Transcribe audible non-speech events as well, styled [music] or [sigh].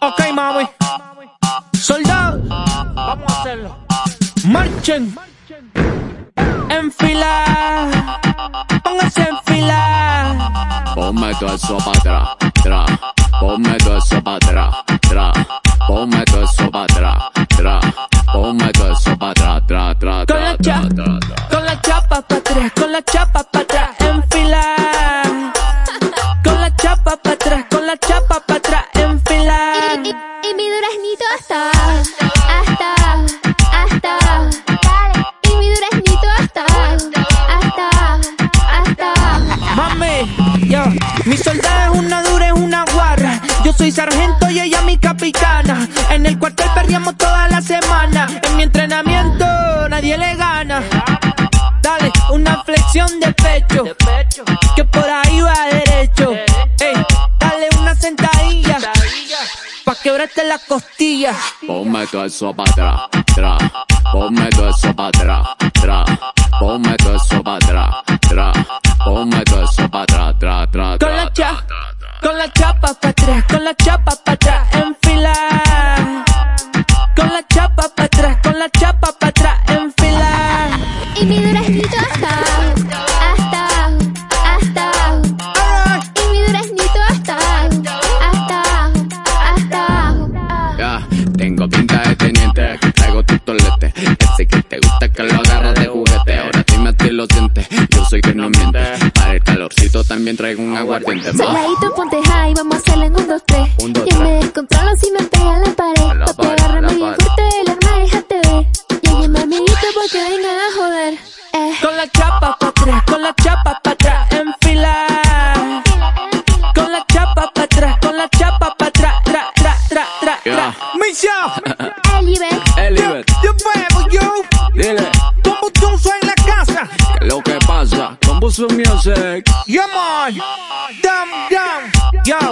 Ok, mami. Soldado. Vamos a hacerlo. Marchen. En fila. Pónganse en fila. Ponme todo eso para atrás, tra. Ponme todo eso para atrás, tra. Ponme todo eso para atrás, tra. Ponme todo eso para atrás, tra, tra, Con la chapa, con la chapa para atrás, con la chapa para atrás, en fila. Con la chapa para atrás, con la chapa para atrás, mi soldada es una dura, es una guarra. Yo soy sargento y ella mi capitana. En el cuartel perdíamos toda la semana. En mi entrenamiento nadie le gana. Dale, una flexión de pecho. Que por ahí va derecho. Ey, dale una sentadilla. Pa' quebrarte las costillas. Ponme todo eso para atrás, tra. Ponme todo eso para atrás, tra. Ponme todo eso para atrás, tra. Ponme todo eso para atrás, tra, tra, tra, con la chapa para atrás, con la chapa para atrás, en fila. Con la chapa para atrás, con la chapa para atrás, en fila. Y mi duraznito hasta, hasta, hasta, y mi duraznito hasta, hasta, hasta. Ya, tengo pinta de teniente, que traigo tu tolete. Ese que también traigo un aguardiente más. Soldadito, ponte high, vamos a hacerlo en un, dos, tres. Un, dos, que me tres. descontrolo si me pega en la pared. Pa' pegarme bien fuerte del arma, déjate ver. Y me amiguito porque vengan a joder. Eh. Con la chapa para atrás, con la chapa para atrás, en fila. Con la chapa para atrás, con la chapa para atrás, tra, tra, tra, tra, tra. Misha, [laughs] Elibet. Elibet, yo fuego, yo. dile, Como tú soy en la casa. ¿qué es lo que pasa? Bamboo Music. Yeah, man. Damn, damn. Yeah.